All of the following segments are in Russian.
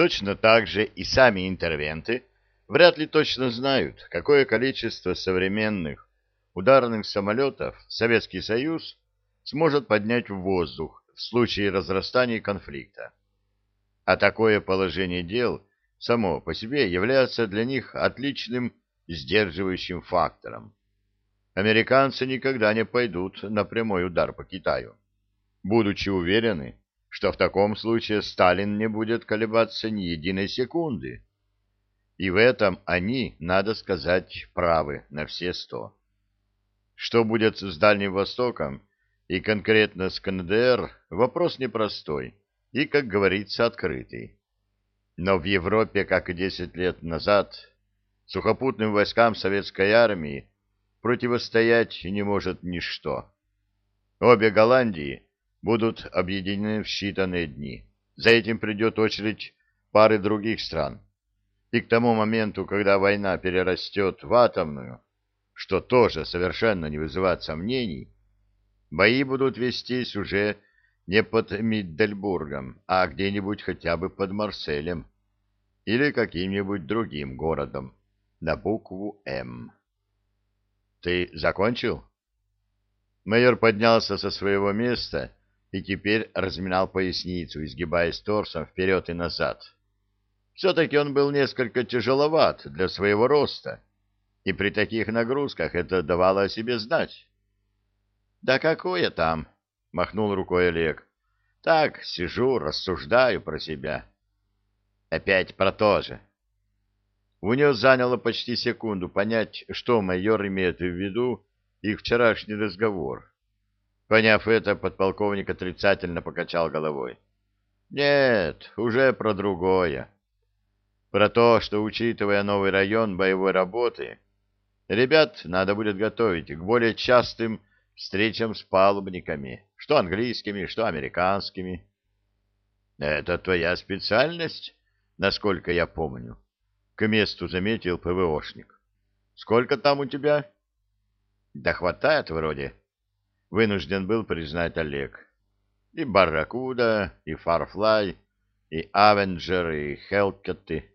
Точно так же и сами интервенты вряд ли точно знают, какое количество современных ударных самолетов Советский Союз сможет поднять в воздух в случае разрастания конфликта. А такое положение дел само по себе является для них отличным сдерживающим фактором. Американцы никогда не пойдут на прямой удар по Китаю, будучи уверены, что в таком случае Сталин не будет колебаться ни единой секунды. И в этом они, надо сказать, правы на все сто. Что будет с Дальним Востоком и конкретно с КНДР, вопрос непростой и, как говорится, открытый. Но в Европе, как и 10 лет назад, сухопутным войскам советской армии противостоять не может ничто. Обе Голландии будут объединены в считанные дни. За этим придет очередь пары других стран. И к тому моменту, когда война перерастет в атомную, что тоже совершенно не вызывает сомнений, бои будут вестись уже не под Миддельбургом, а где-нибудь хотя бы под Марселем или каким-нибудь другим городом на букву «М». «Ты закончил?» Майор поднялся со своего места и теперь разминал поясницу, изгибаясь торсом вперед и назад. Все-таки он был несколько тяжеловат для своего роста, и при таких нагрузках это давало о себе знать. — Да какое там? — махнул рукой Олег. — Так, сижу, рассуждаю про себя. — Опять про то же. У него заняло почти секунду понять, что майор имеет в виду их вчерашний разговор. Поняв это, подполковник отрицательно покачал головой. Нет, уже про другое. Про то, что, учитывая новый район боевой работы, ребят надо будет готовить к более частым встречам с палубниками, что английскими, что американскими. Это твоя специальность, насколько я помню. К месту заметил ПВОшник. Сколько там у тебя? Да хватает вроде вынужден был признать Олег. И Барракуда, и Фарфлай, и Авенджер, и Хелкетты,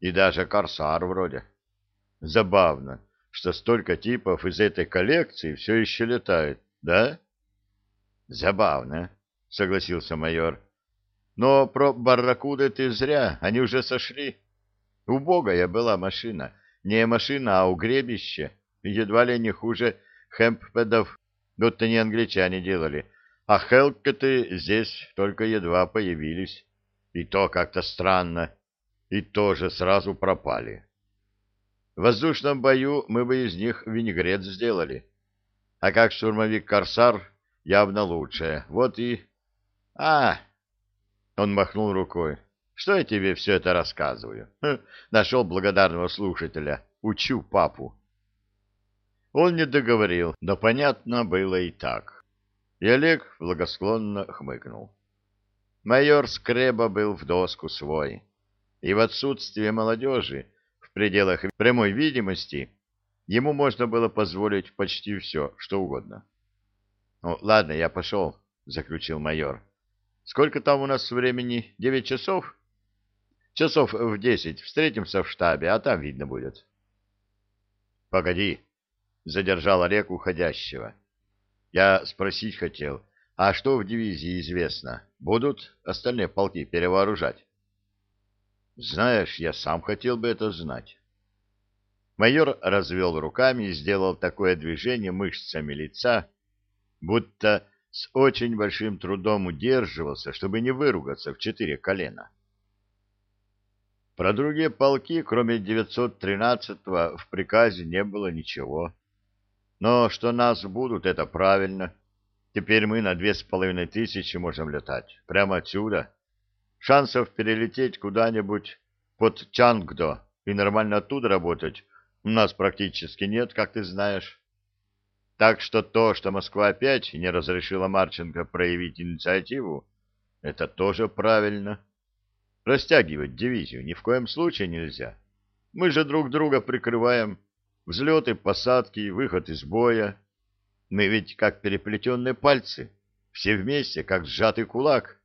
и даже Корсар вроде. Забавно, что столько типов из этой коллекции все еще летают, да? Забавно, согласился майор. Но про Барракуды ты зря, они уже сошли. Убогая была машина, не машина, а угребище, едва ли не хуже хэмппедов будто не англичане делали, а Хелкеты здесь только едва появились. И то как-то странно, и тоже сразу пропали. В воздушном бою мы бы из них винегрет сделали. А как штурмовик Корсар явно лучше. Вот и... А! Он махнул рукой. Что я тебе все это рассказываю? Нашел благодарного слушателя. Учу папу. Он не договорил, но понятно было и так. И Олег благосклонно хмыкнул. Майор Скреба был в доску свой, и в отсутствие молодежи в пределах прямой видимости ему можно было позволить почти все, что угодно. — Ну, ладно, я пошел, — заключил майор. — Сколько там у нас времени? Девять часов? — Часов в десять. Встретимся в штабе, а там видно будет. — Погоди, задержал Олег уходящего. Я спросить хотел, а что в дивизии известно? Будут остальные полки перевооружать? Знаешь, я сам хотел бы это знать. Майор развел руками и сделал такое движение мышцами лица, будто с очень большим трудом удерживался, чтобы не выругаться в четыре колена. Про другие полки, кроме 913-го, в приказе не было ничего. Но что нас будут, это правильно. Теперь мы на две с половиной тысячи можем летать. Прямо отсюда. Шансов перелететь куда-нибудь под Чангдо и нормально оттуда работать у нас практически нет, как ты знаешь. Так что то, что Москва опять не разрешила Марченко проявить инициативу, это тоже правильно. Растягивать дивизию ни в коем случае нельзя. Мы же друг друга прикрываем взлеты, посадки, выход из боя. Мы ведь как переплетенные пальцы, все вместе, как сжатый кулак.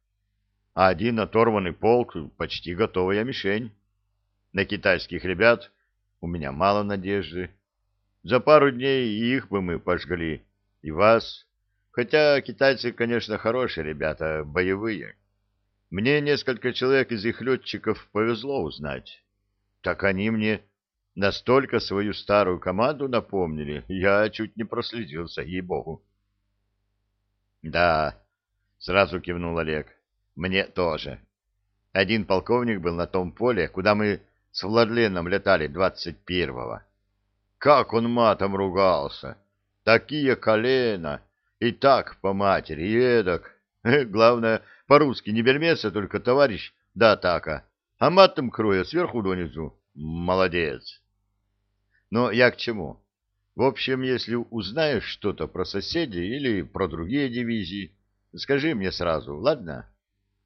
а один оторванный полк — почти готовая мишень. На китайских ребят у меня мало надежды. За пару дней их бы мы пожгли, и вас. Хотя китайцы, конечно, хорошие ребята, боевые. Мне несколько человек из их летчиков повезло узнать. Так они мне настолько свою старую команду напомнили, я чуть не прослезился, ей-богу. — Да, — сразу кивнул Олег, — мне тоже. Один полковник был на том поле, куда мы с Владленом летали двадцать первого. Как он матом ругался! Такие колена! И так по матери, и эдак. Главное, по-русски не бельмеса, только товарищ да атака. А матом кроя сверху донизу. Молодец. Но я к чему? В общем, если узнаешь что-то про соседей или про другие дивизии, скажи мне сразу, ладно?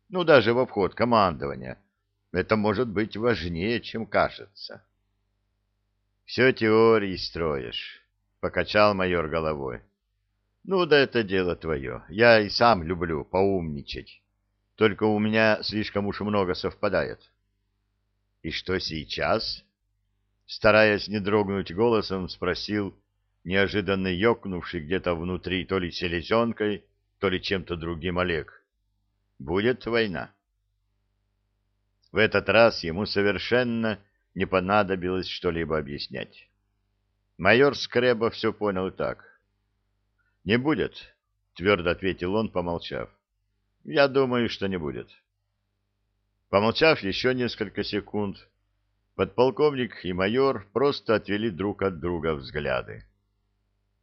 Ну, даже в обход командования. Это может быть важнее, чем кажется. Все теории строишь, — покачал майор головой. Ну да это дело твое. Я и сам люблю поумничать. Только у меня слишком уж много совпадает. И что сейчас? Стараясь не дрогнуть голосом, спросил неожиданно ёкнувший где-то внутри то ли селезенкой, то ли чем-то другим Олег. Будет война. В этот раз ему совершенно не понадобилось что-либо объяснять. Майор Скреба все понял так. Не будет, твердо ответил он, помолчав. Я думаю, что не будет. Помолчав еще несколько секунд, подполковник и майор просто отвели друг от друга взгляды.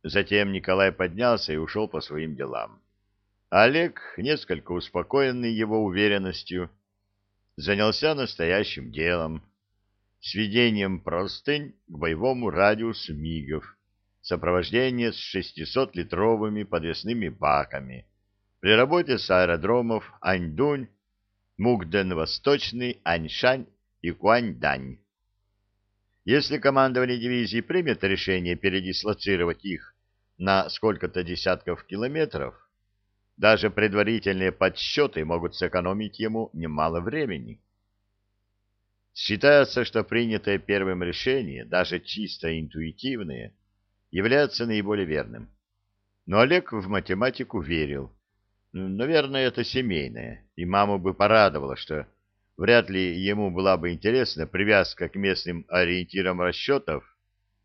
Затем Николай поднялся и ушел по своим делам. Олег, несколько успокоенный его уверенностью, занялся настоящим делом, сведением простынь к боевому радиусу мигов, сопровождение с 600-литровыми подвесными баками при работе с аэродромов Аньдунь, Мугден-Восточный, Аньшань и Куаньдань. Если командование дивизии примет решение передислоцировать их на сколько-то десятков километров, даже предварительные подсчеты могут сэкономить ему немало времени. Считается, что принятое первым решение, даже чисто интуитивное, является наиболее верным. Но Олег в математику верил. Наверное, это семейное, и маму бы порадовало, что вряд ли ему была бы интересна привязка к местным ориентирам расчетов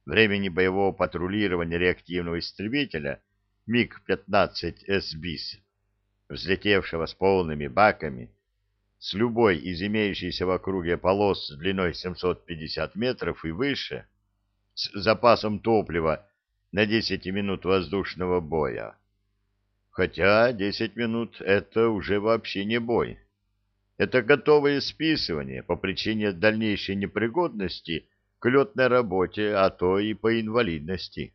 времени боевого патрулирования реактивного истребителя МиГ-15 СБИС, взлетевшего с полными баками, с любой из имеющейся в округе полос длиной 750 метров и выше, с запасом топлива на 10 минут воздушного боя. Хотя 10 минут — это уже вообще не бой. Это готовое списывание по причине дальнейшей непригодности к летной работе, а то и по инвалидности.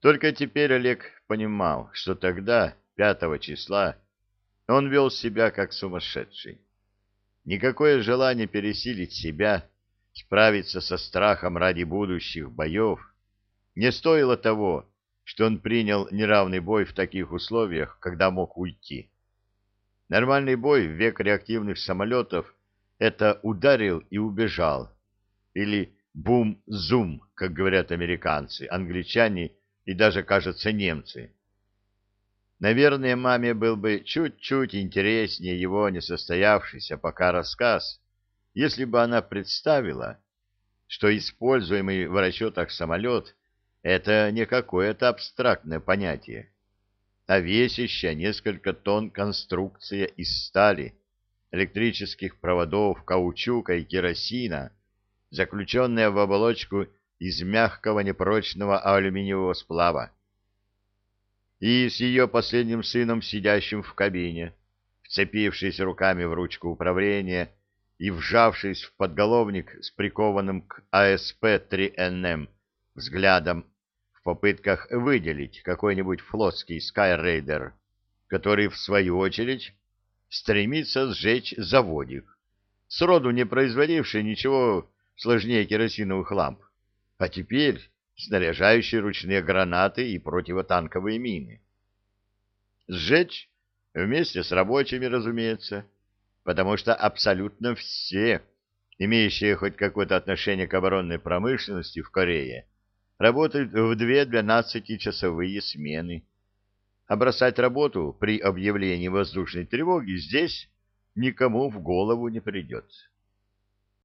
Только теперь Олег понимал, что тогда, 5 числа, он вел себя как сумасшедший. Никакое желание пересилить себя, справиться со страхом ради будущих боев, не стоило того, что он принял неравный бой в таких условиях, когда мог уйти. Нормальный бой в век реактивных самолетов — это ударил и убежал. Или бум-зум, как говорят американцы, англичане и даже, кажется, немцы. Наверное, маме был бы чуть-чуть интереснее его несостоявшийся пока рассказ, если бы она представила, что используемый в расчетах самолет — это не какое-то абстрактное понятие, а весящая несколько тонн конструкция из стали, электрических проводов, каучука и керосина, заключенная в оболочку из мягкого непрочного алюминиевого сплава и с ее последним сыном, сидящим в кабине, вцепившись руками в ручку управления и вжавшись в подголовник с прикованным к АСП-3НМ взглядом в попытках выделить какой-нибудь флотский скайрейдер, который, в свою очередь, стремится сжечь заводик, сроду не производивший ничего сложнее керосиновых ламп, а теперь снаряжающие ручные гранаты и противотанковые мины. Сжечь Вместе с рабочими, разумеется, потому что абсолютно все, имеющие хоть какое-то отношение к оборонной промышленности в Корее, работают в две двенадцатичасовые смены. А бросать работу при объявлении воздушной тревоги здесь никому в голову не придет.